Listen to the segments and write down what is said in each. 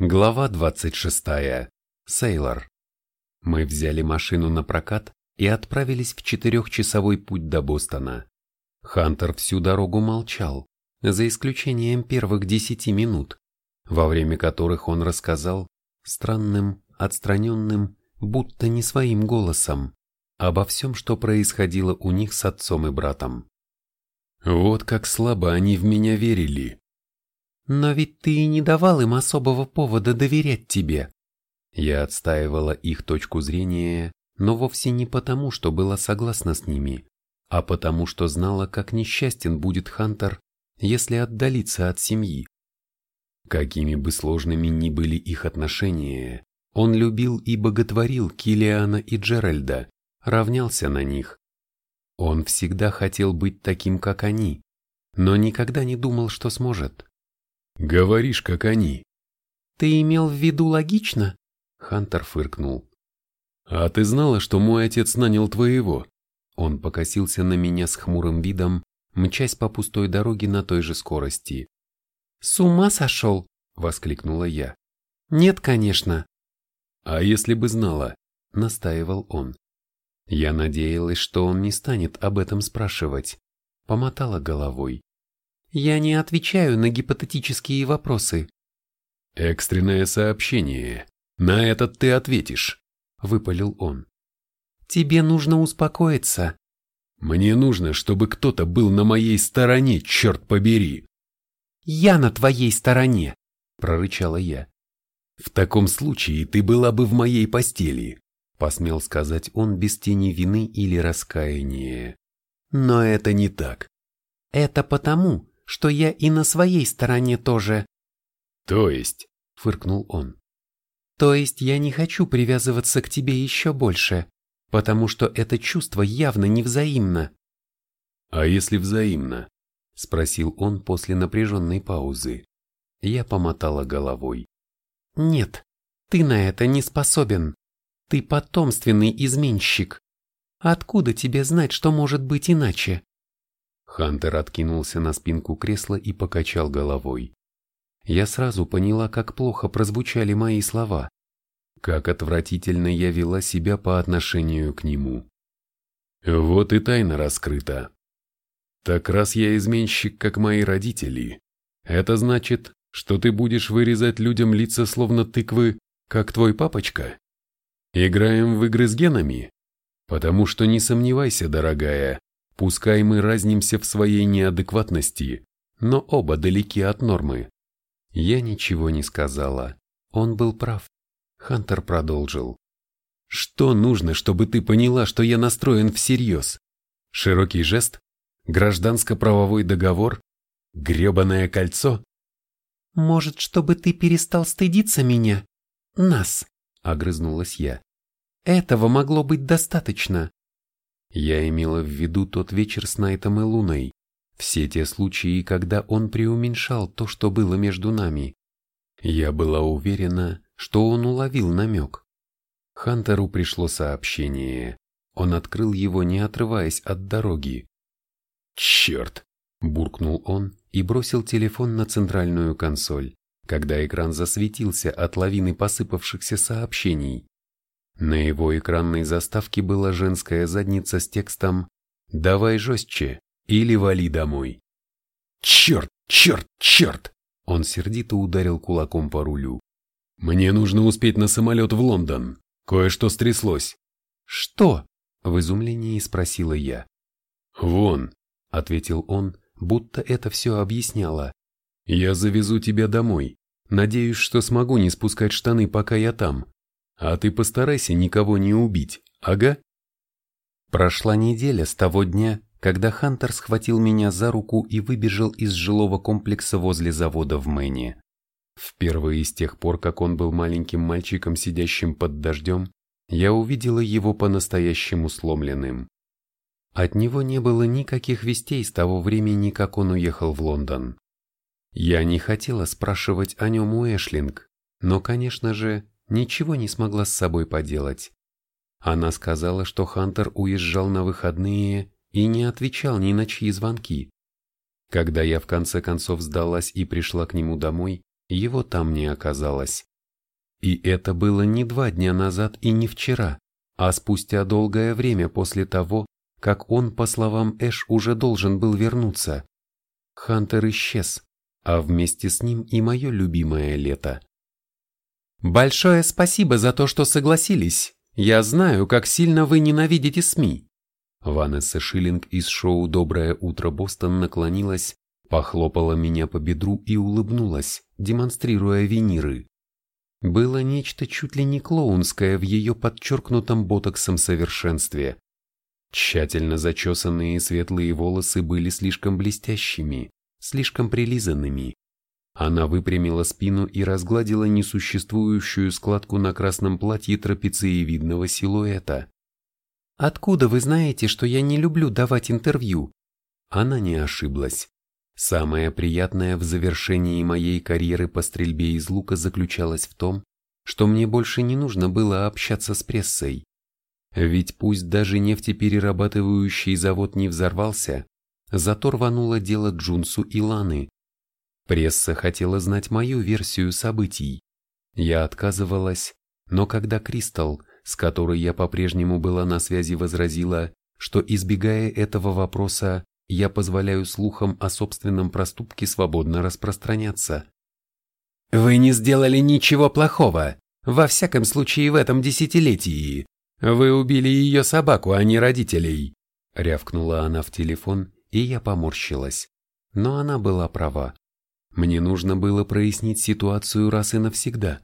Глава 26. Сейлор. Мы взяли машину на прокат и отправились в четырехчасовой путь до Бостона. Хантер всю дорогу молчал, за исключением первых десяти минут, во время которых он рассказал странным, отстраненным, будто не своим голосом, обо всем, что происходило у них с отцом и братом. Вот как слабо они в меня верили, но ведь ты и не давал им особого повода доверять тебе. Я отстаивала их точку зрения, но вовсе не потому, что была согласна с ними, а потому, что знала, как несчастен будет Хантер, если отдалиться от семьи. Какими бы сложными ни были их отношения, он любил и боготворил Килиана и Джеральда, равнялся на них. Он всегда хотел быть таким, как они, но никогда не думал, что сможет. Говоришь, как они. Ты имел в виду логично? Хантер фыркнул. А ты знала, что мой отец нанял твоего? Он покосился на меня с хмурым видом, мчась по пустой дороге на той же скорости. «С ума сошел!» — воскликнула я. «Нет, конечно». «А если бы знала?» — настаивал он. Я надеялась, что он не станет об этом спрашивать. Помотала головой. Я не отвечаю на гипотетические вопросы. Экстренное сообщение. На этот ты ответишь, выпалил он. Тебе нужно успокоиться. Мне нужно, чтобы кто-то был на моей стороне, черт побери. Я на твоей стороне, прорычала я. В таком случае ты была бы в моей постели, посмел сказать он без тени вины или раскаяния. Но это не так. Это потому, что я и на своей стороне тоже. То есть, фыркнул он. То есть я не хочу привязываться к тебе еще больше, потому что это чувство явно невзаимно. А если взаимно? Спросил он после напряженной паузы. Я помотала головой. Нет, ты на это не способен. Ты потомственный изменщик. Откуда тебе знать, что может быть иначе? Хантер откинулся на спинку кресла и покачал головой. Я сразу поняла, как плохо прозвучали мои слова, как отвратительно я вела себя по отношению к нему. Вот и тайна раскрыта. Так раз я изменщик, как мои родители, это значит, что ты будешь вырезать людям лица словно тыквы, как твой папочка? Играем в игры с генами? Потому что не сомневайся, дорогая, Пускай мы разнимся в своей неадекватности, но оба далеки от нормы. Я ничего не сказала. Он был прав. Хантер продолжил. Что нужно, чтобы ты поняла, что я настроен всерьез? Широкий жест? Гражданско-правовой договор? Гребаное кольцо? Может, чтобы ты перестал стыдиться меня? Нас, огрызнулась я. Этого могло быть достаточно. Я имела в виду тот вечер с Найтом и Луной, все те случаи, когда он преуменьшал то, что было между нами. Я была уверена, что он уловил намек. Хантеру пришло сообщение. Он открыл его, не отрываясь от дороги. «Черт!» – буркнул он и бросил телефон на центральную консоль, когда экран засветился от лавины посыпавшихся сообщений. На его экранной заставке была женская задница с текстом «Давай жестче» или «Вали домой». «Черт, черт, черт!» Он сердито ударил кулаком по рулю. «Мне нужно успеть на самолет в Лондон. Кое-что стряслось». «Что?» — в изумлении спросила я. «Вон», — ответил он, будто это все объясняло. «Я завезу тебя домой. Надеюсь, что смогу не спускать штаны, пока я там. А ты постарайся никого не убить, ага? Прошла неделя с того дня, когда Хантер схватил меня за руку и выбежал из жилого комплекса возле завода в Мэне. Впервые с тех пор, как он был маленьким мальчиком, сидящим под дождем, я увидела его по-настоящему сломленным. От него не было никаких вестей с того времени, как он уехал в Лондон. Я не хотела спрашивать о нем у Эшлинг, но, конечно же, ничего не смогла с собой поделать. Она сказала, что Хантер уезжал на выходные и не отвечал ни на чьи звонки. Когда я в конце концов сдалась и пришла к нему домой, его там не оказалось. И это было не два дня назад и не вчера, а спустя долгое время после того, как он, по словам Эш, уже должен был вернуться. Хантер исчез, а вместе с ним и мое любимое лето. «Большое спасибо за то, что согласились. Я знаю, как сильно вы ненавидите СМИ». Ванесса Шиллинг из шоу «Доброе утро, Бостон» наклонилась, похлопала меня по бедру и улыбнулась, демонстрируя виниры. Было нечто чуть ли не клоунское в ее подчеркнутом ботоксом совершенстве. Тщательно зачесанные светлые волосы были слишком блестящими, слишком прилизанными. Она выпрямила спину и разгладила несуществующую складку на красном платье трапециевидного силуэта. «Откуда вы знаете, что я не люблю давать интервью?» Она не ошиблась. Самое приятное в завершении моей карьеры по стрельбе из лука заключалось в том, что мне больше не нужно было общаться с прессой. Ведь пусть даже нефтеперерабатывающий завод не взорвался, зато рвануло дело Джунсу и Ланы. Пресса хотела знать мою версию событий. Я отказывалась, но когда Кристал, с которой я по-прежнему была на связи, возразила, что избегая этого вопроса, я позволяю слухам о собственном проступке свободно распространяться. «Вы не сделали ничего плохого, во всяком случае в этом десятилетии. Вы убили ее собаку, а не родителей», — рявкнула она в телефон, и я поморщилась. Но она была права. Мне нужно было прояснить ситуацию раз и навсегда.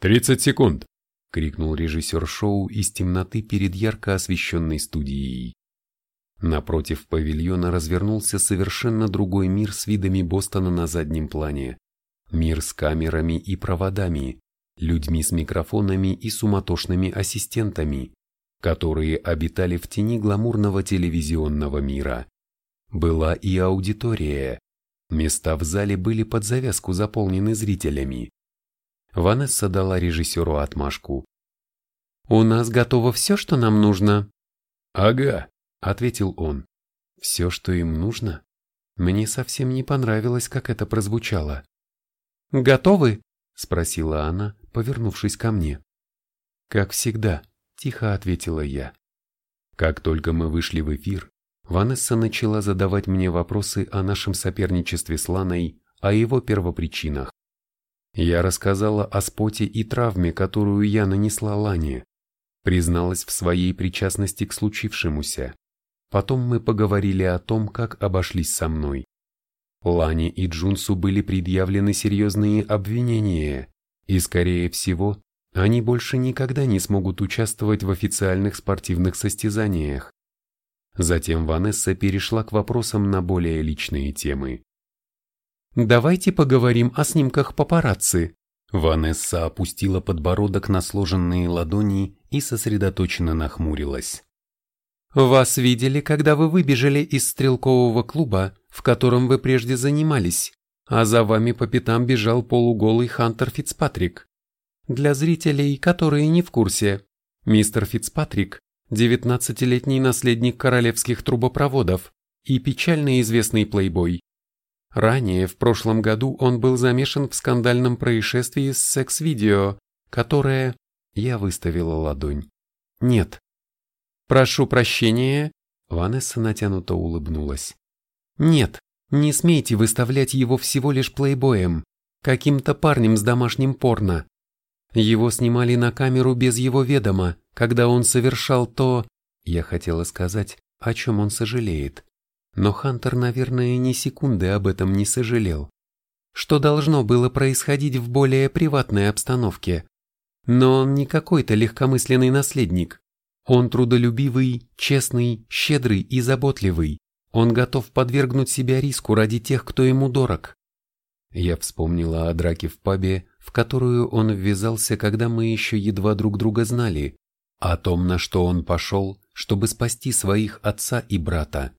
«Тридцать секунд!» — крикнул режиссер шоу из темноты перед ярко освещенной студией. Напротив павильона развернулся совершенно другой мир с видами Бостона на заднем плане. Мир с камерами и проводами, людьми с микрофонами и суматошными ассистентами, которые обитали в тени гламурного телевизионного мира. Была и аудитория. Места в зале были под завязку заполнены зрителями. Ванесса дала режиссеру отмашку. «У нас готово все, что нам нужно?» «Ага», — ответил он. «Все, что им нужно?» Мне совсем не понравилось, как это прозвучало. «Готовы?» — спросила она, повернувшись ко мне. «Как всегда», — тихо ответила я. Как только мы вышли в эфир, Ванесса начала задавать мне вопросы о нашем соперничестве с Ланой, о его первопричинах. Я рассказала о споте и травме, которую я нанесла Лане, призналась в своей причастности к случившемуся. Потом мы поговорили о том, как обошлись со мной. Лане и Джунсу были предъявлены серьезные обвинения, и, скорее всего, они больше никогда не смогут участвовать в официальных спортивных состязаниях. Затем Ванесса перешла к вопросам на более личные темы. «Давайте поговорим о снимках папарацци». Ванесса опустила подбородок на сложенные ладони и сосредоточенно нахмурилась. Вас видели, когда вы выбежали из стрелкового клуба, в котором вы прежде занимались, а за вами по пятам бежал полуголый Хантер Фицпатрик. Для зрителей, которые не в курсе, мистер Фицпатрик – 19-летний наследник королевских трубопроводов и печально известный плейбой. Ранее, в прошлом году, он был замешан в скандальном происшествии с секс-видео, которое... Я выставила ладонь. Нет, «Прошу прощения», — Ванесса натянуто улыбнулась. «Нет, не смейте выставлять его всего лишь плейбоем, каким-то парнем с домашним порно. Его снимали на камеру без его ведома, когда он совершал то...» Я хотела сказать, о чем он сожалеет. Но Хантер, наверное, ни секунды об этом не сожалел. Что должно было происходить в более приватной обстановке. Но он не какой-то легкомысленный наследник. Он трудолюбивый, честный, щедрый и заботливый. Он готов подвергнуть себя риску ради тех, кто ему дорог. Я вспомнила о драке в пабе, в которую он ввязался, когда мы еще едва друг друга знали, о том, на что он пошел, чтобы спасти своих отца и брата.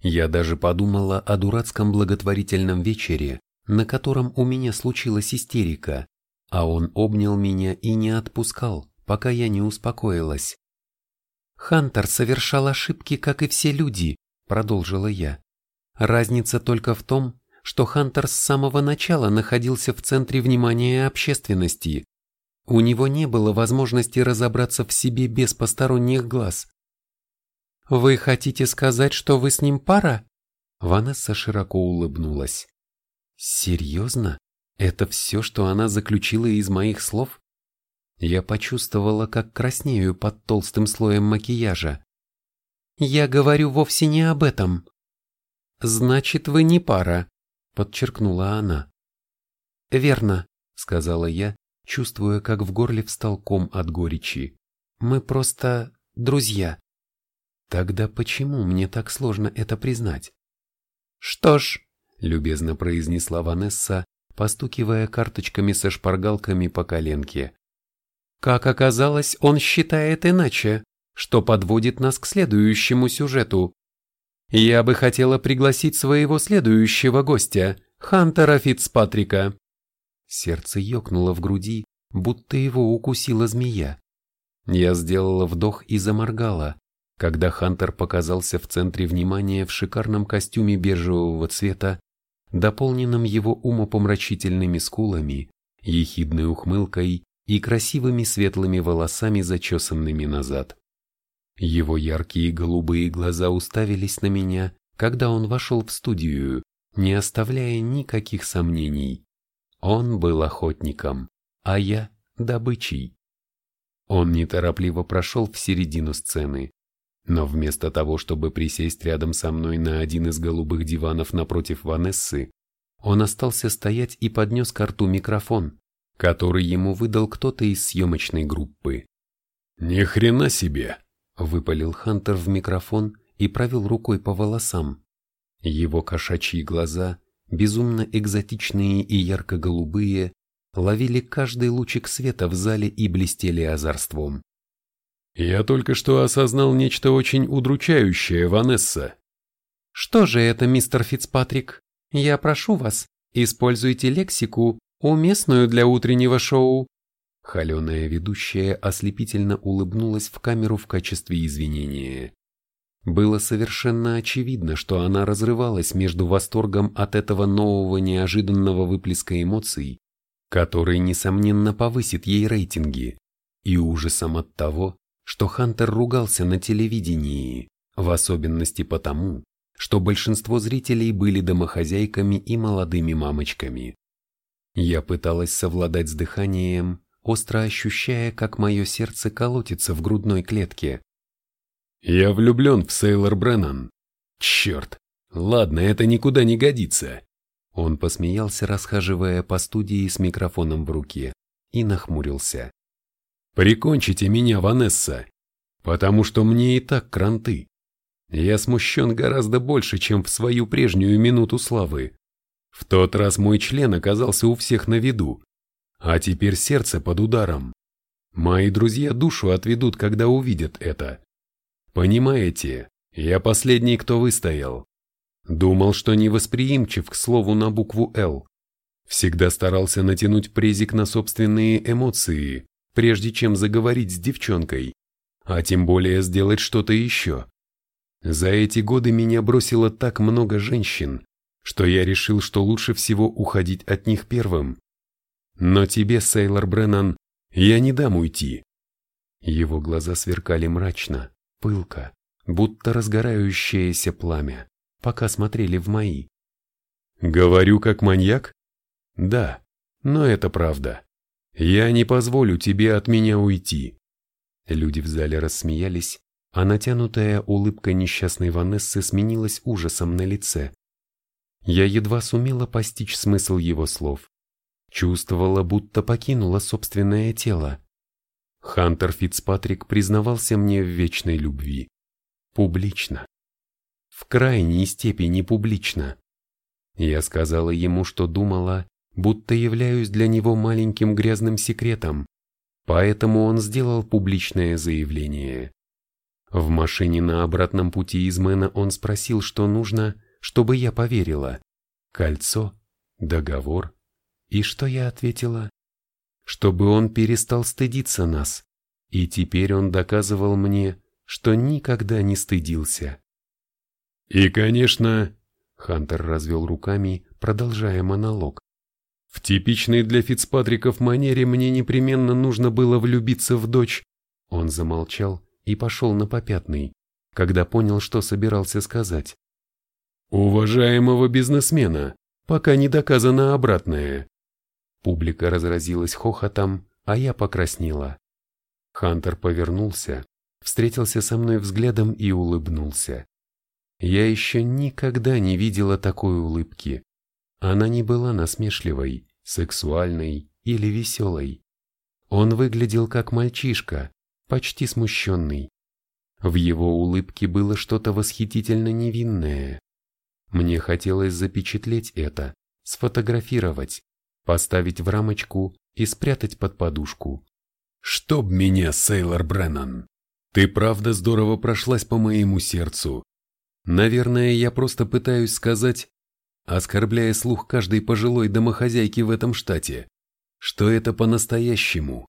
Я даже подумала о дурацком благотворительном вечере, на котором у меня случилась истерика, а он обнял меня и не отпускал, пока я не успокоилась. Хантер совершал ошибки, как и все люди, продолжила я. Разница только в том, что Хантер с самого начала находился в центре внимания общественности. У него не было возможности разобраться в себе без посторонних глаз. «Вы хотите сказать, что вы с ним пара?» Ванесса широко улыбнулась. «Серьезно? Это все, что она заключила из моих слов?» Я почувствовала, как краснею под толстым слоем макияжа. «Я говорю вовсе не об этом». «Значит, вы не пара», — подчеркнула она. «Верно», — сказала я, чувствуя, как в горле встал ком от горечи. «Мы просто друзья». Тогда почему мне так сложно это признать? Что ж, любезно произнесла Ванесса, постукивая карточками со шпаргалками по коленке. Как оказалось, он считает иначе, что подводит нас к следующему сюжету. Я бы хотела пригласить своего следующего гостя, Хантера Фицпатрика. Сердце ёкнуло в груди, будто его укусила змея. Я сделала вдох и заморгала, когда Хантер показался в центре внимания в шикарном костюме бежевого цвета, дополненном его умопомрачительными скулами, ехидной ухмылкой и красивыми светлыми волосами, зачесанными назад. Его яркие голубые глаза уставились на меня, когда он вошел в студию, не оставляя никаких сомнений. Он был охотником, а я – добычей. Он неторопливо прошел в середину сцены, но вместо того, чтобы присесть рядом со мной на один из голубых диванов напротив Ванессы, он остался стоять и поднес к рту микрофон, который ему выдал кто-то из съемочной группы. «Ни хрена себе!» – выпалил Хантер в микрофон и провел рукой по волосам. Его кошачьи глаза, безумно экзотичные и ярко-голубые, ловили каждый лучик света в зале и блестели озорством. Я только что осознал нечто очень удручающее, Ванесса. Что же это, мистер Фицпатрик? Я прошу вас, используйте лексику, уместную для утреннего шоу. Холеная ведущая ослепительно улыбнулась в камеру в качестве извинения. Было совершенно очевидно, что она разрывалась между восторгом от этого нового неожиданного выплеска эмоций, который, несомненно, повысит ей рейтинги, и ужасом от того, что Хантер ругался на телевидении, в особенности потому, что большинство зрителей были домохозяйками и молодыми мамочками. Я пыталась совладать с дыханием, остро ощущая, как мое сердце колотится в грудной клетке. «Я влюблен в Сейлор Бреннан. Черт, ладно, это никуда не годится». Он посмеялся, расхаживая по студии с микрофоном в руке, и нахмурился. Прикончите меня, Ванесса, потому что мне и так кранты. Я смущен гораздо больше, чем в свою прежнюю минуту славы. В тот раз мой член оказался у всех на виду, а теперь сердце под ударом. Мои друзья душу отведут, когда увидят это. Понимаете, я последний, кто выстоял. Думал, что невосприимчив к слову на букву «Л». Всегда старался натянуть презик на собственные эмоции, прежде чем заговорить с девчонкой, а тем более сделать что-то еще. За эти годы меня бросило так много женщин, что я решил, что лучше всего уходить от них первым. Но тебе, Сейлор Бреннан, я не дам уйти. Его глаза сверкали мрачно, пылко, будто разгорающееся пламя, пока смотрели в мои. Говорю как маньяк? Да, но это правда. «Я не позволю тебе от меня уйти!» Люди в зале рассмеялись, а натянутая улыбка несчастной Ванессы сменилась ужасом на лице. Я едва сумела постичь смысл его слов. Чувствовала, будто покинула собственное тело. Хантер Фицпатрик признавался мне в вечной любви. Публично. В крайней степени публично. Я сказала ему, что думала, будто являюсь для него маленьким грязным секретом, поэтому он сделал публичное заявление. В машине на обратном пути из Мэна он спросил, что нужно, чтобы я поверила. Кольцо, договор. И что я ответила? Чтобы он перестал стыдиться нас. И теперь он доказывал мне, что никогда не стыдился. И, конечно, Хантер развел руками, продолжая монолог. В типичной для Фицпатриков манере мне непременно нужно было влюбиться в дочь. Он замолчал и пошел на попятный, когда понял, что собирался сказать. Уважаемого бизнесмена, пока не доказано обратное. Публика разразилась хохотом, а я покраснела. Хантер повернулся, встретился со мной взглядом и улыбнулся. Я еще никогда не видела такой улыбки. Она не была насмешливой, сексуальной или веселой. Он выглядел как мальчишка, почти смущенный. В его улыбке было что-то восхитительно невинное. Мне хотелось запечатлеть это, сфотографировать, поставить в рамочку и спрятать под подушку. «Чтоб меня, Сейлор Бреннан! Ты правда здорово прошлась по моему сердцу. Наверное, я просто пытаюсь сказать, оскорбляя слух каждой пожилой домохозяйки в этом штате, что это по-настоящему.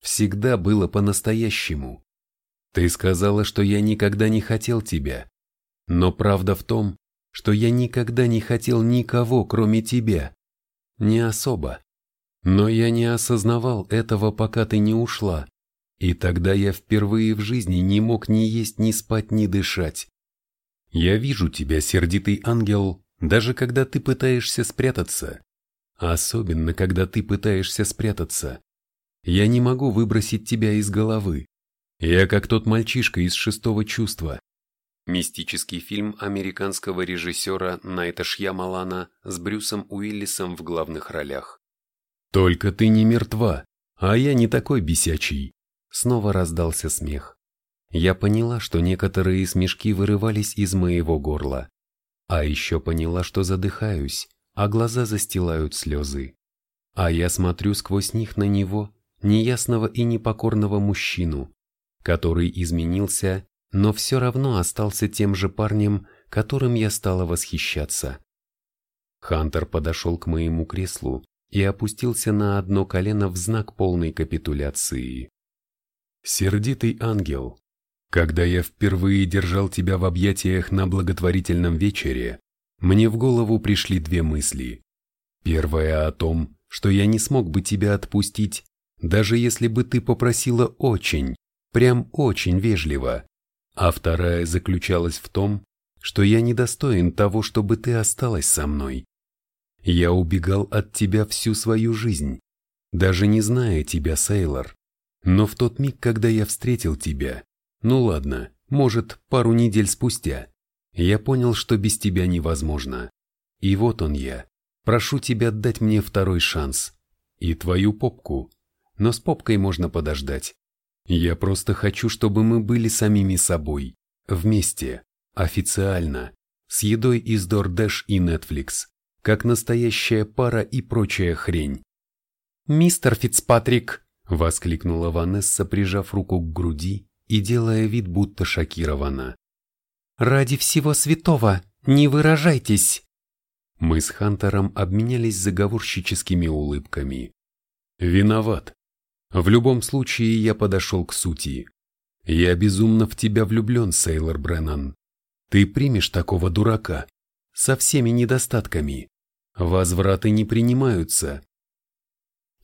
Всегда было по-настоящему. Ты сказала, что я никогда не хотел тебя. Но правда в том, что я никогда не хотел никого, кроме тебя. Не особо. Но я не осознавал этого, пока ты не ушла. И тогда я впервые в жизни не мог ни есть, ни спать, ни дышать. Я вижу тебя, сердитый ангел, даже когда ты пытаешься спрятаться. Особенно, когда ты пытаешься спрятаться. Я не могу выбросить тебя из головы. Я как тот мальчишка из шестого чувства. Мистический фильм американского режиссера Найта Шьямалана с Брюсом Уиллисом в главных ролях. «Только ты не мертва, а я не такой бесячий!» Снова раздался смех. Я поняла, что некоторые смешки вырывались из моего горла. А еще поняла, что задыхаюсь, а глаза застилают слезы. А я смотрю сквозь них на него, неясного и непокорного мужчину, который изменился, но все равно остался тем же парнем, которым я стала восхищаться. Хантер подошел к моему креслу и опустился на одно колено в знак полной капитуляции. «Сердитый ангел, когда я впервые держал тебя в объятиях на благотворительном вечере, мне в голову пришли две мысли. Первая о том, что я не смог бы тебя отпустить, даже если бы ты попросила очень, прям очень вежливо. А вторая заключалась в том, что я недостоин того, чтобы ты осталась со мной. Я убегал от тебя всю свою жизнь, даже не зная тебя, Сейлор. Но в тот миг, когда я встретил тебя, ну ладно, может, пару недель спустя, я понял, что без тебя невозможно. И вот он я. Прошу тебя дать мне второй шанс. И твою попку. Но с попкой можно подождать. Я просто хочу, чтобы мы были самими собой. Вместе. Официально. С едой из DoorDash и Netflix как настоящая пара и прочая хрень. «Мистер Фицпатрик!» — воскликнула Ванесса, прижав руку к груди и делая вид, будто шокирована. «Ради всего святого, не выражайтесь!» Мы с Хантером обменялись заговорщическими улыбками. «Виноват. В любом случае я подошел к сути. Я безумно в тебя влюблен, Сейлор Бреннан. Ты примешь такого дурака со всеми недостатками. Возвраты не принимаются.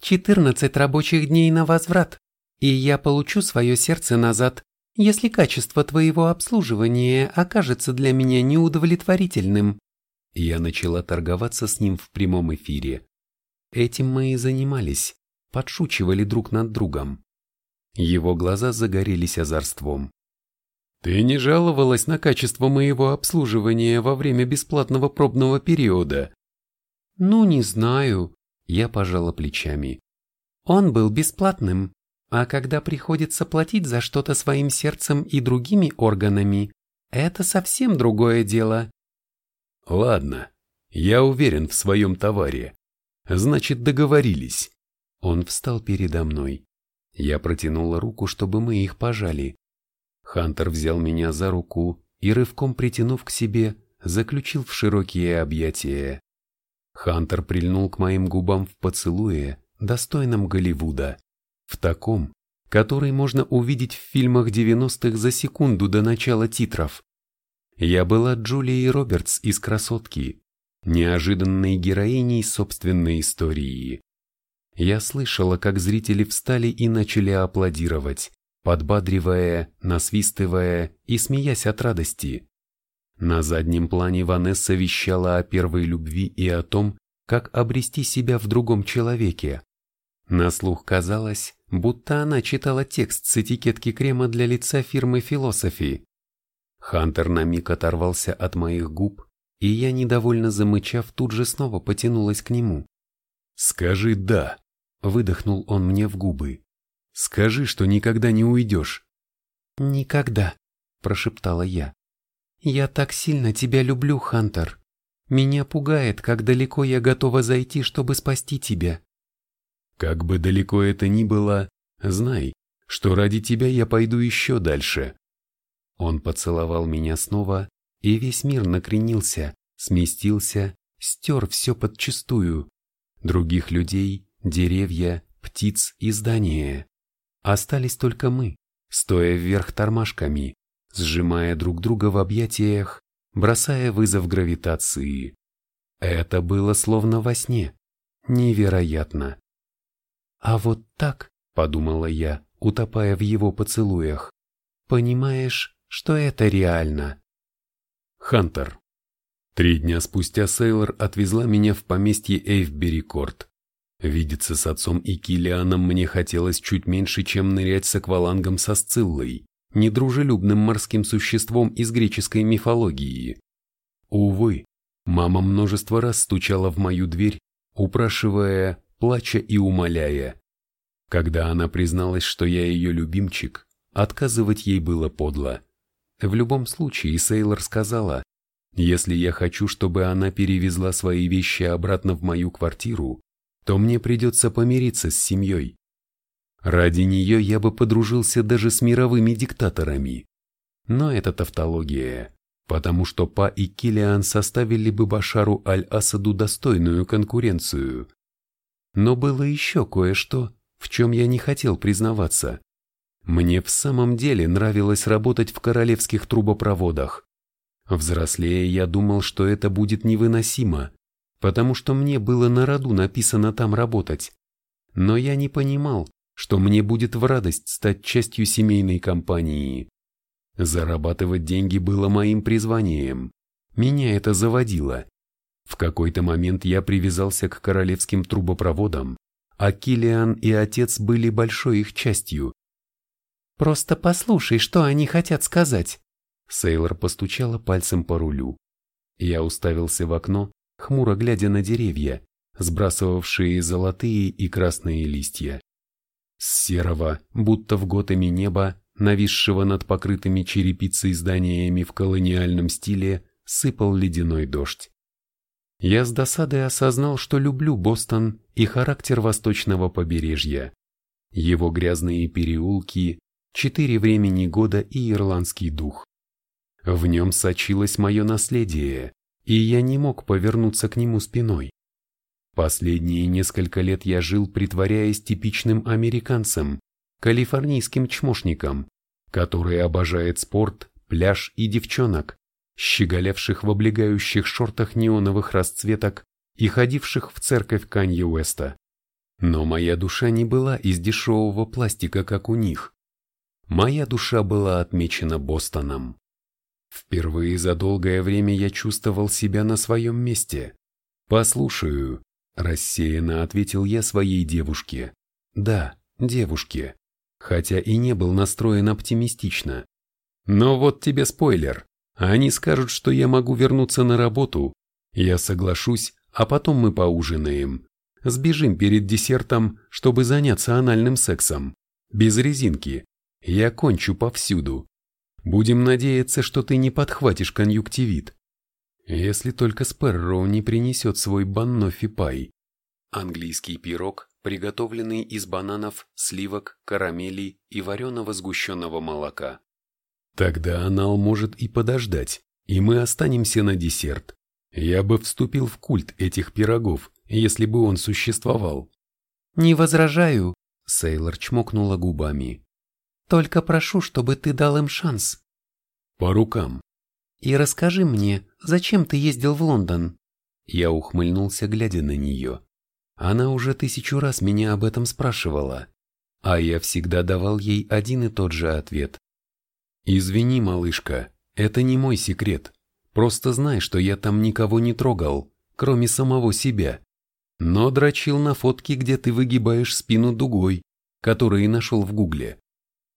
Четырнадцать рабочих дней на возврат, и я получу свое сердце назад, если качество твоего обслуживания окажется для меня неудовлетворительным. Я начала торговаться с ним в прямом эфире. Этим мы и занимались, подшучивали друг над другом. Его глаза загорелись озорством. Ты не жаловалась на качество моего обслуживания во время бесплатного пробного периода? Ну, не знаю. Я пожала плечами. Он был бесплатным, а когда приходится платить за что-то своим сердцем и другими органами, это совсем другое дело. Ладно, я уверен в своем товаре. Значит, договорились. Он встал передо мной. Я протянула руку, чтобы мы их пожали. Хантер взял меня за руку и, рывком притянув к себе, заключил в широкие объятия. Хантер прильнул к моим губам в поцелуе, достойном Голливуда, в таком, который можно увидеть в фильмах 90-х за секунду до начала титров. Я была Джулией Робертс из «Красотки», неожиданной героиней собственной истории. Я слышала, как зрители встали и начали аплодировать, подбадривая, насвистывая и смеясь от радости. На заднем плане Ванесса вещала о первой любви и о том, как обрести себя в другом человеке. На слух казалось, будто она читала текст с этикетки крема для лица фирмы Philosophy. Хантер на миг оторвался от моих губ, и я, недовольно замычав, тут же снова потянулась к нему. «Скажи «да», — выдохнул он мне в губы. «Скажи, что никогда не уйдешь». «Никогда», — прошептала я. «Я так сильно тебя люблю, Хантер. Меня пугает, как далеко я готова зайти, чтобы спасти тебя». «Как бы далеко это ни было, знай, что ради тебя я пойду еще дальше». Он поцеловал меня снова, и весь мир накренился, сместился, стер все подчистую. Других людей, деревья, птиц и здания. Остались только мы, стоя вверх тормашками, сжимая друг друга в объятиях, бросая вызов гравитации. Это было словно во сне. Невероятно. А вот так, подумала я, утопая в его поцелуях, понимаешь, что это реально. Хантер. Три дня спустя Сейлор отвезла меня в поместье Эйвбери-Корт. Видеться с отцом и Килианом мне хотелось чуть меньше, чем нырять с аквалангом со Сциллой недружелюбным морским существом из греческой мифологии. Увы, мама множество раз стучала в мою дверь, упрашивая, плача и умоляя. Когда она призналась, что я ее любимчик, отказывать ей было подло. В любом случае, Сейлор сказала, если я хочу, чтобы она перевезла свои вещи обратно в мою квартиру, то мне придется помириться с семьей. Ради нее я бы подружился даже с мировыми диктаторами. Но это тавтология, потому что Па и Килиан составили бы Башару Аль-Асаду достойную конкуренцию. Но было еще кое-что, в чем я не хотел признаваться. Мне в самом деле нравилось работать в королевских трубопроводах. Взрослея я думал, что это будет невыносимо, потому что мне было на роду написано там работать. Но я не понимал, что мне будет в радость стать частью семейной компании. Зарабатывать деньги было моим призванием. Меня это заводило. В какой-то момент я привязался к королевским трубопроводам, а Килиан и отец были большой их частью. «Просто послушай, что они хотят сказать!» Сейлор постучала пальцем по рулю. Я уставился в окно, хмуро глядя на деревья, сбрасывавшие золотые и красные листья. С серого, будто в готами неба, нависшего над покрытыми черепицей зданиями в колониальном стиле, сыпал ледяной дождь. Я с досадой осознал, что люблю Бостон и характер восточного побережья. Его грязные переулки, четыре времени года и ирландский дух. В нем сочилось мое наследие, и я не мог повернуться к нему спиной. Последние несколько лет я жил, притворяясь типичным американцем, калифорнийским чмошником, который обожает спорт, пляж и девчонок, щеголявших в облегающих шортах неоновых расцветок и ходивших в церковь Канье Уэста. Но моя душа не была из дешевого пластика, как у них. Моя душа была отмечена Бостоном. Впервые за долгое время я чувствовал себя на своем месте. Послушаю, Рассеянно ответил я своей девушке. Да, девушке. Хотя и не был настроен оптимистично. Но вот тебе спойлер. Они скажут, что я могу вернуться на работу. Я соглашусь, а потом мы поужинаем. Сбежим перед десертом, чтобы заняться анальным сексом. Без резинки. Я кончу повсюду. Будем надеяться, что ты не подхватишь конъюнктивит. Если только Спэрроу не принесет свой баннофи пай. Английский пирог, приготовленный из бананов, сливок, карамели и вареного сгущенного молока. Тогда анал может и подождать, и мы останемся на десерт. Я бы вступил в культ этих пирогов, если бы он существовал. «Не возражаю», — Сейлор чмокнула губами. «Только прошу, чтобы ты дал им шанс». «По рукам», И расскажи мне, зачем ты ездил в Лондон? Я ухмыльнулся, глядя на нее. Она уже тысячу раз меня об этом спрашивала, а я всегда давал ей один и тот же ответ. «Извини, малышка, это не мой секрет. Просто знай, что я там никого не трогал, кроме самого себя. Но дрочил на фотке, где ты выгибаешь спину дугой, которые нашел в гугле.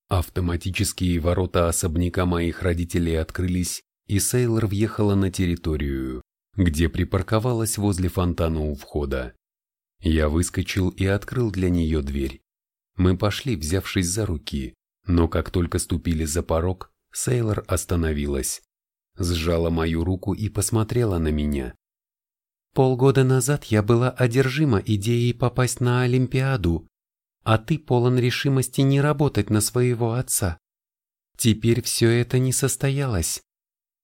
Автоматические ворота особняка моих родителей открылись, и Сейлор въехала на территорию, где припарковалась возле фонтана у входа. Я выскочил и открыл для нее дверь. Мы пошли, взявшись за руки, но как только ступили за порог, Сейлор остановилась, сжала мою руку и посмотрела на меня. «Полгода назад я была одержима идеей попасть на Олимпиаду, а ты полон решимости не работать на своего отца. Теперь все это не состоялось.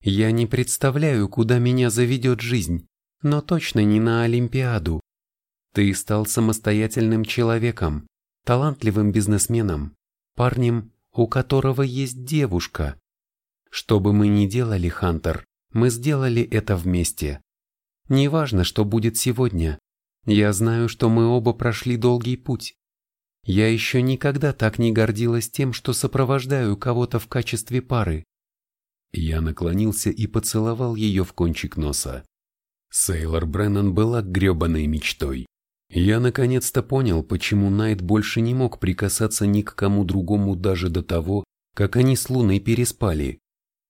Я не представляю, куда меня заведет жизнь, но точно не на Олимпиаду. Ты стал самостоятельным человеком, талантливым бизнесменом, парнем, у которого есть девушка. Что бы мы ни делали, Хантер, мы сделали это вместе. Неважно, что будет сегодня. Я знаю, что мы оба прошли долгий путь. Я еще никогда так не гордилась тем, что сопровождаю кого-то в качестве пары. Я наклонился и поцеловал ее в кончик носа. Сейлор Бреннан была гребаной мечтой. Я наконец-то понял, почему Найт больше не мог прикасаться ни к кому другому даже до того, как они с Луной переспали.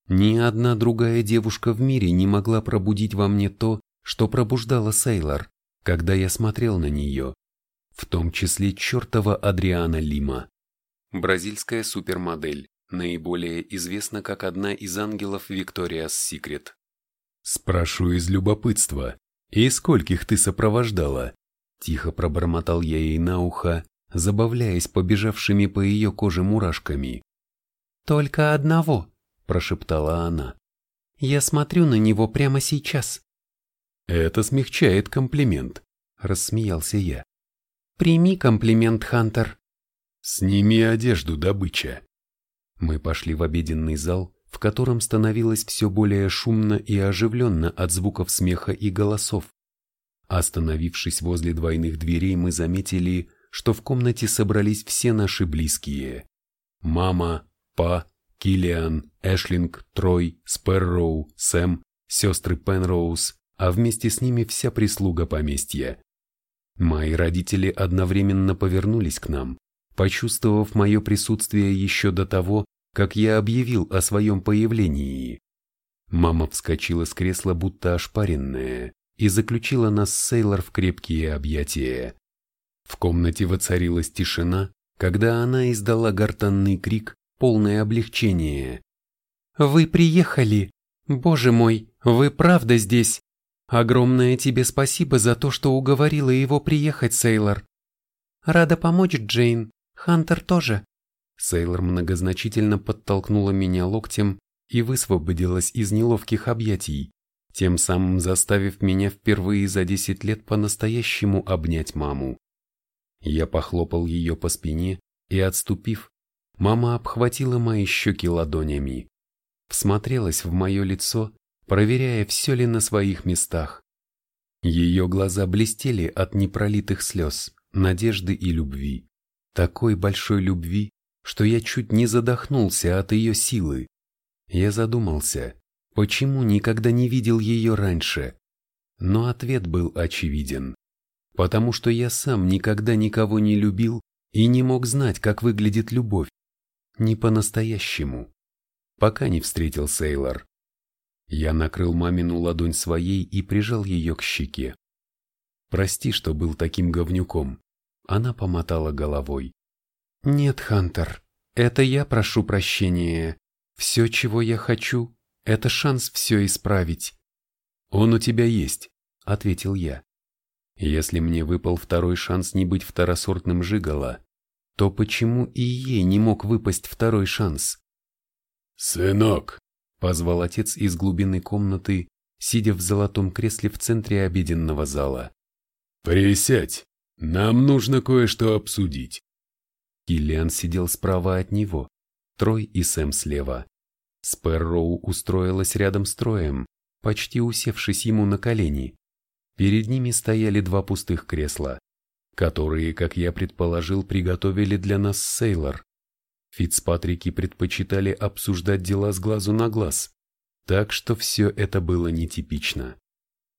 Ни одна другая девушка в мире не могла пробудить во мне то, что пробуждала Сейлор, когда я смотрел на нее, в том числе чертова Адриана Лима. Бразильская супермодель, наиболее известна как одна из ангелов Викториас Секрет. «Спрошу из любопытства, и скольких ты сопровождала?» Тихо пробормотал я ей на ухо, забавляясь побежавшими по ее коже мурашками. «Только одного», – прошептала она. «Я смотрю на него прямо сейчас». «Это смягчает комплимент», – рассмеялся я. «Прими комплимент, Хантер». «Сними одежду, добыча». Мы пошли в обеденный зал, в котором становилось все более шумно и оживленно от звуков смеха и голосов. Остановившись возле двойных дверей, мы заметили, что в комнате собрались все наши близкие. Мама, Па, Киллиан, Эшлинг, Трой, Сперроу, Сэм, сестры Пенроуз, а вместе с ними вся прислуга поместья. Мои родители одновременно повернулись к нам, почувствовав мое присутствие еще до того, как я объявил о своем появлении. Мама вскочила с кресла, будто ошпаренная, и заключила нас с Сейлор в крепкие объятия. В комнате воцарилась тишина, когда она издала гортанный крик, полное облегчение. «Вы приехали! Боже мой, вы правда здесь! Огромное тебе спасибо за то, что уговорила его приехать, Сейлор. Рада помочь, Джейн. Хантер тоже». Сейлор многозначительно подтолкнула меня локтем и высвободилась из неловких объятий тем самым заставив меня впервые за десять лет по-настоящему обнять маму. Я похлопал ее по спине и, отступив, мама обхватила мои щеки ладонями, всмотрелась в мое лицо, проверяя, все ли на своих местах. Ее глаза блестели от непролитых слез, надежды и любви, такой большой любви, что я чуть не задохнулся от ее силы. Я задумался, почему никогда не видел ее раньше? Но ответ был очевиден. Потому что я сам никогда никого не любил и не мог знать, как выглядит любовь. Не по-настоящему. Пока не встретил Сейлор. Я накрыл мамину ладонь своей и прижал ее к щеке. «Прости, что был таким говнюком». Она помотала головой. «Нет, Хантер, это я прошу прощения. Все, чего я хочу, это шанс все исправить. Он у тебя есть, ответил я. Если мне выпал второй шанс не быть второсортным жигало, то почему и ей не мог выпасть второй шанс? «Сынок!» — позвал отец из глубины комнаты, сидя в золотом кресле в центре обеденного зала. «Присядь, нам нужно кое-что обсудить». Киллиан сидел справа от него, Трой и Сэм слева. Спэрроу устроилась рядом с Троем, почти усевшись ему на колени. Перед ними стояли два пустых кресла, которые, как я предположил, приготовили для нас Сейлор. Фицпатрики предпочитали обсуждать дела с глазу на глаз, так что все это было нетипично.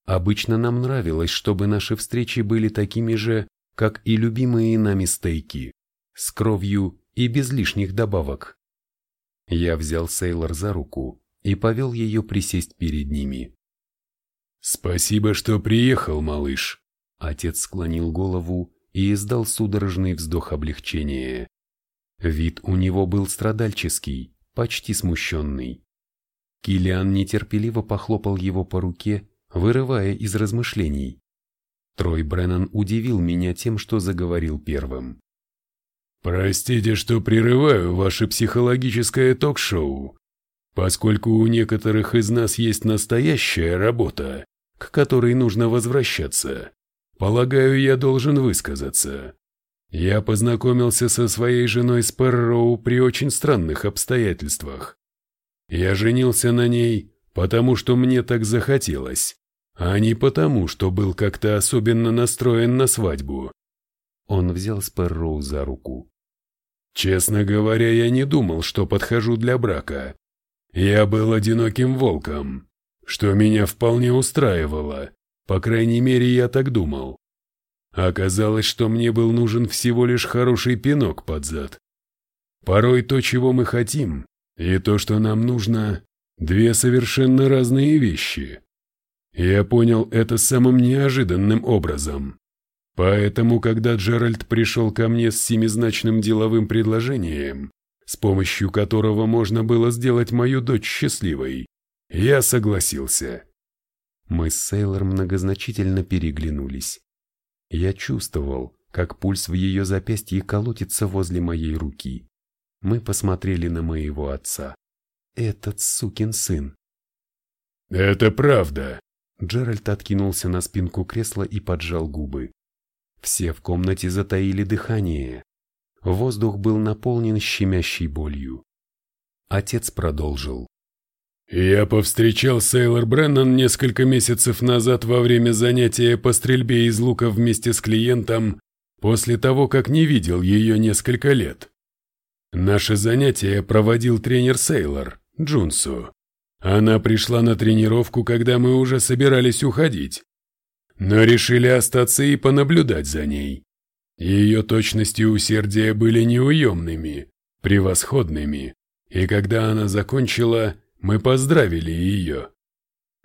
Обычно нам нравилось, чтобы наши встречи были такими же, как и любимые нами стейки, с кровью и без лишних добавок. Я взял Сейлор за руку и повел ее присесть перед ними. «Спасибо, что приехал, малыш», — отец склонил голову и издал судорожный вздох облегчения. Вид у него был страдальческий, почти смущенный. Килиан нетерпеливо похлопал его по руке, вырывая из размышлений. Трой Бреннан удивил меня тем, что заговорил первым. «Простите, что прерываю ваше психологическое ток-шоу, поскольку у некоторых из нас есть настоящая работа, к которой нужно возвращаться. Полагаю, я должен высказаться. Я познакомился со своей женой Спэрроу при очень странных обстоятельствах. Я женился на ней, потому что мне так захотелось, а не потому, что был как-то особенно настроен на свадьбу. Он взял Спэрроу за руку. Честно говоря, я не думал, что подхожу для брака. Я был одиноким волком, что меня вполне устраивало, по крайней мере, я так думал. Оказалось, что мне был нужен всего лишь хороший пинок под зад. Порой то, чего мы хотим, и то, что нам нужно, две совершенно разные вещи. Я понял это самым неожиданным образом. Поэтому, когда Джеральд пришел ко мне с семизначным деловым предложением, с помощью которого можно было сделать мою дочь счастливой, я согласился. Мы с Сейлор многозначительно переглянулись. Я чувствовал, как пульс в ее запястье колотится возле моей руки. Мы посмотрели на моего отца. Этот сукин сын. «Это правда!» Джеральд откинулся на спинку кресла и поджал губы. Все в комнате затаили дыхание. Воздух был наполнен щемящей болью. Отец продолжил. «Я повстречал Сейлор Бреннан несколько месяцев назад во время занятия по стрельбе из лука вместе с клиентом, после того, как не видел ее несколько лет. Наше занятие проводил тренер Сейлор, Джунсу. Она пришла на тренировку, когда мы уже собирались уходить, но решили остаться и понаблюдать за ней. Ее точность и усердие были неуемными, превосходными, и когда она закончила, мы поздравили ее.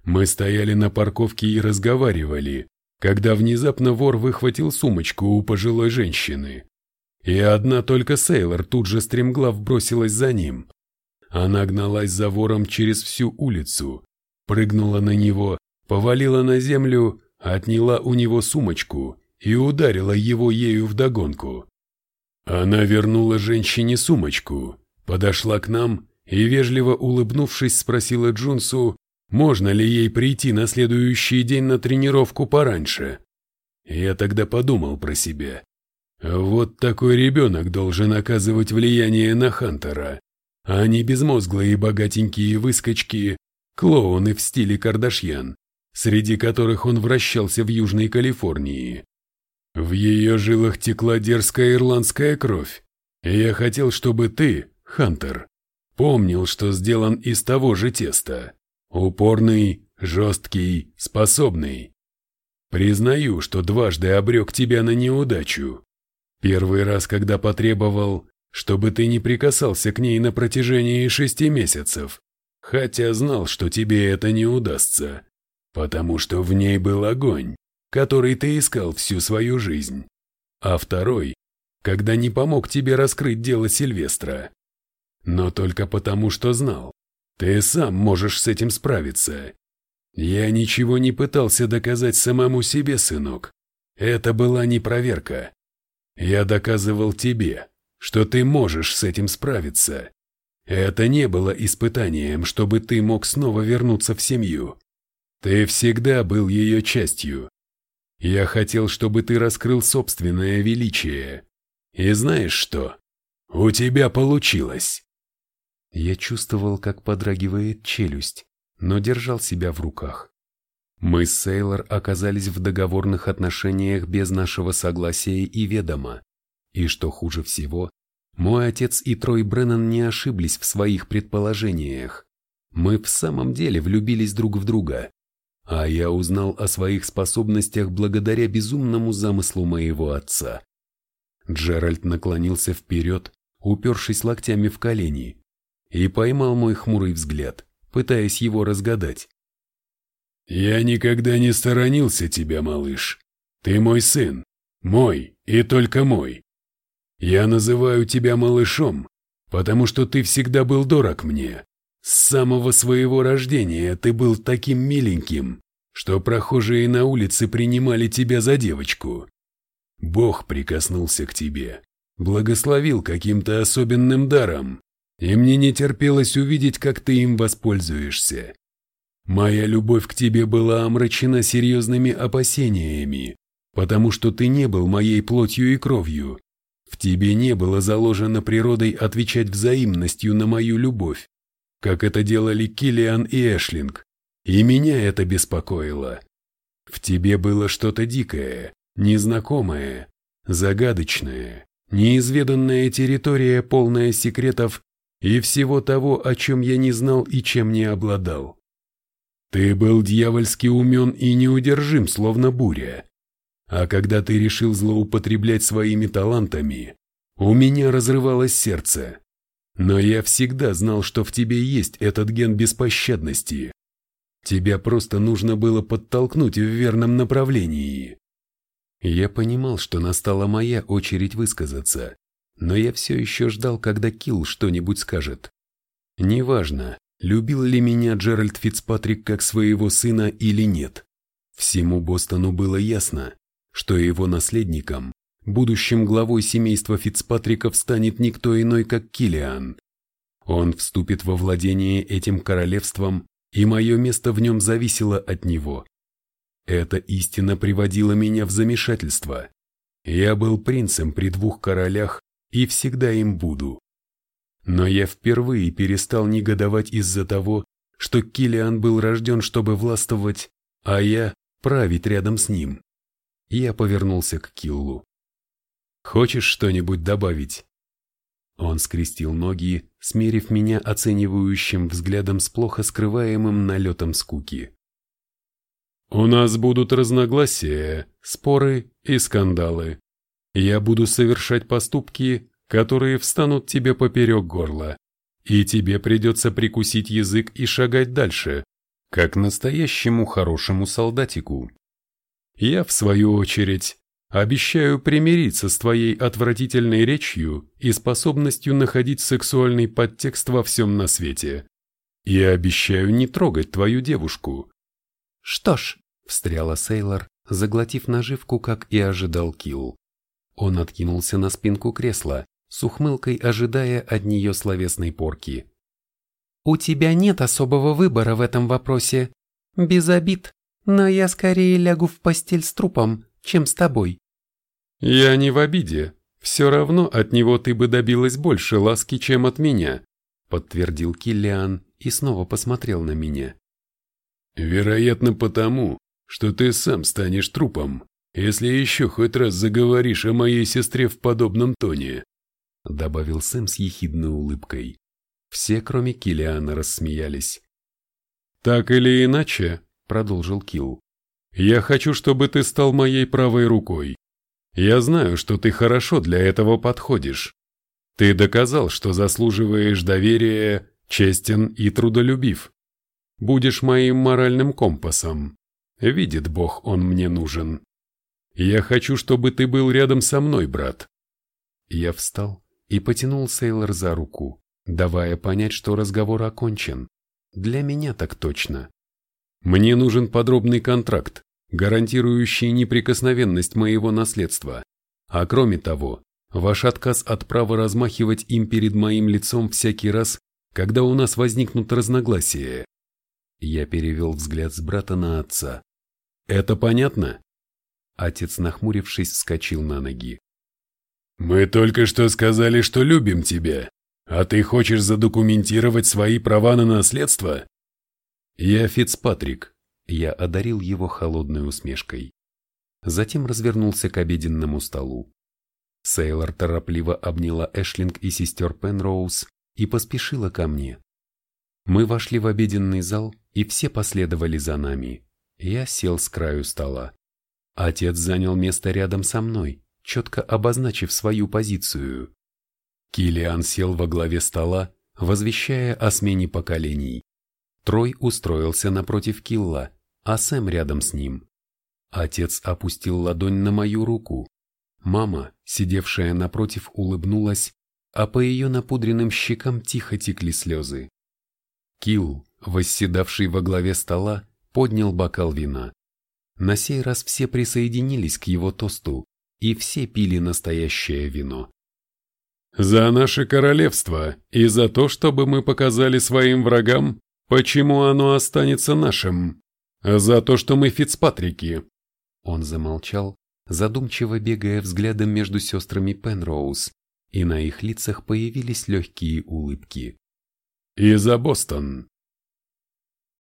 Мы стояли на парковке и разговаривали, когда внезапно вор выхватил сумочку у пожилой женщины. И одна только Сейлор тут же стремглав бросилась за ним. Она гналась за вором через всю улицу, прыгнула на него, повалила на землю, отняла у него сумочку и ударила его ею вдогонку. Она вернула женщине сумочку, подошла к нам и, вежливо улыбнувшись, спросила Джунсу, можно ли ей прийти на следующий день на тренировку пораньше. Я тогда подумал про себя. Вот такой ребенок должен оказывать влияние на Хантера, а не безмозглые богатенькие выскочки, клоуны в стиле Кардашьян, среди которых он вращался в Южной Калифорнии. В ее жилах текла дерзкая ирландская кровь, и я хотел, чтобы ты, Хантер, Помнил, что сделан из того же теста. Упорный, жесткий, способный. Признаю, что дважды обрек тебя на неудачу. Первый раз, когда потребовал, чтобы ты не прикасался к ней на протяжении шести месяцев, хотя знал, что тебе это не удастся, потому что в ней был огонь, который ты искал всю свою жизнь. А второй, когда не помог тебе раскрыть дело Сильвестра, но только потому, что знал. Ты сам можешь с этим справиться. Я ничего не пытался доказать самому себе, сынок. Это была не проверка. Я доказывал тебе, что ты можешь с этим справиться. Это не было испытанием, чтобы ты мог снова вернуться в семью. Ты всегда был ее частью. Я хотел, чтобы ты раскрыл собственное величие. И знаешь что? У тебя получилось. Я чувствовал, как подрагивает челюсть, но держал себя в руках. Мы с Сейлор оказались в договорных отношениях без нашего согласия и ведома. И что хуже всего, мой отец и Трой Бреннан не ошиблись в своих предположениях. Мы в самом деле влюбились друг в друга. А я узнал о своих способностях благодаря безумному замыслу моего отца. Джеральд наклонился вперед, упершись локтями в колени, и поймал мой хмурый взгляд, пытаясь его разгадать. «Я никогда не сторонился тебя, малыш. Ты мой сын, мой и только мой. Я называю тебя малышом, потому что ты всегда был дорог мне. С самого своего рождения ты был таким миленьким, что прохожие на улице принимали тебя за девочку. Бог прикоснулся к тебе, благословил каким-то особенным даром, и мне не терпелось увидеть, как ты им воспользуешься. Моя любовь к тебе была омрачена серьезными опасениями, потому что ты не был моей плотью и кровью. В тебе не было заложено природой отвечать взаимностью на мою любовь, как это делали Киллиан и Эшлинг, и меня это беспокоило. В тебе было что-то дикое, незнакомое, загадочное, неизведанная территория, полная секретов и всего того, о чем я не знал и чем не обладал. Ты был дьявольски умен и неудержим, словно буря. А когда ты решил злоупотреблять своими талантами, у меня разрывалось сердце. Но я всегда знал, что в тебе есть этот ген беспощадности. Тебя просто нужно было подтолкнуть в верном направлении. Я понимал, что настала моя очередь высказаться, но я все еще ждал, когда Килл что-нибудь скажет. Неважно, любил ли меня Джеральд Фицпатрик как своего сына или нет. Всему Бостону было ясно, что его наследником, будущим главой семейства Фицпатриков станет никто иной, как Килиан. Он вступит во владение этим королевством, и мое место в нем зависело от него. Эта истина приводила меня в замешательство. Я был принцем при двух королях и всегда им буду. Но я впервые перестал негодовать из-за того, что Килиан был рожден, чтобы властвовать, а я править рядом с ним. Я повернулся к Киллу. «Хочешь что-нибудь добавить?» Он скрестил ноги, смерив меня оценивающим взглядом с плохо скрываемым налетом скуки. «У нас будут разногласия, споры и скандалы. Я буду совершать поступки, которые встанут тебе поперек горла, и тебе придется прикусить язык и шагать дальше, как настоящему хорошему солдатику. Я, в свою очередь, обещаю примириться с твоей отвратительной речью и способностью находить сексуальный подтекст во всем на свете. И обещаю не трогать твою девушку. Что ж, встряла Сейлор, заглотив наживку, как и ожидал Килл. Он откинулся на спинку кресла, с ухмылкой ожидая от нее словесной порки. «У тебя нет особого выбора в этом вопросе. Без обид, но я скорее лягу в постель с трупом, чем с тобой». «Я не в обиде. Все равно от него ты бы добилась больше ласки, чем от меня», подтвердил Киллиан и снова посмотрел на меня. «Вероятно потому, что ты сам станешь трупом, если еще хоть раз заговоришь о моей сестре в подобном тоне», добавил Сэм с ехидной улыбкой. Все, кроме Килиана, рассмеялись. «Так или иначе», — продолжил Килл, — «я хочу, чтобы ты стал моей правой рукой. Я знаю, что ты хорошо для этого подходишь. Ты доказал, что заслуживаешь доверия, честен и трудолюбив. Будешь моим моральным компасом. Видит Бог, он мне нужен. Я хочу, чтобы ты был рядом со мной, брат». Я встал и потянул Сейлор за руку, давая понять, что разговор окончен. Для меня так точно. Мне нужен подробный контракт, гарантирующий неприкосновенность моего наследства. А кроме того, ваш отказ от права размахивать им перед моим лицом всякий раз, когда у нас возникнут разногласия. Я перевел взгляд с брата на отца. Это понятно? Отец, нахмурившись, вскочил на ноги. «Мы только что сказали, что любим тебя. А ты хочешь задокументировать свои права на наследство? Я Фицпатрик. Я одарил его холодной усмешкой. Затем развернулся к обеденному столу. Сейлор торопливо обняла Эшлинг и сестер Пенроуз и поспешила ко мне. Мы вошли в обеденный зал, и все последовали за нами. Я сел с краю стола. Отец занял место рядом со мной, четко обозначив свою позицию. Килиан сел во главе стола, возвещая о смене поколений. Трой устроился напротив Килла, а Сэм рядом с ним. Отец опустил ладонь на мою руку. Мама, сидевшая напротив, улыбнулась, а по ее напудренным щекам тихо текли слезы. Килл, восседавший во главе стола, поднял бокал вина. На сей раз все присоединились к его тосту, и все пили настоящее вино. «За наше королевство и за то, чтобы мы показали своим врагам, почему оно останется нашим. За то, что мы Фицпатрики». Он замолчал, задумчиво бегая взглядом между сестрами Пенроуз, и на их лицах появились легкие улыбки. «И за Бостон.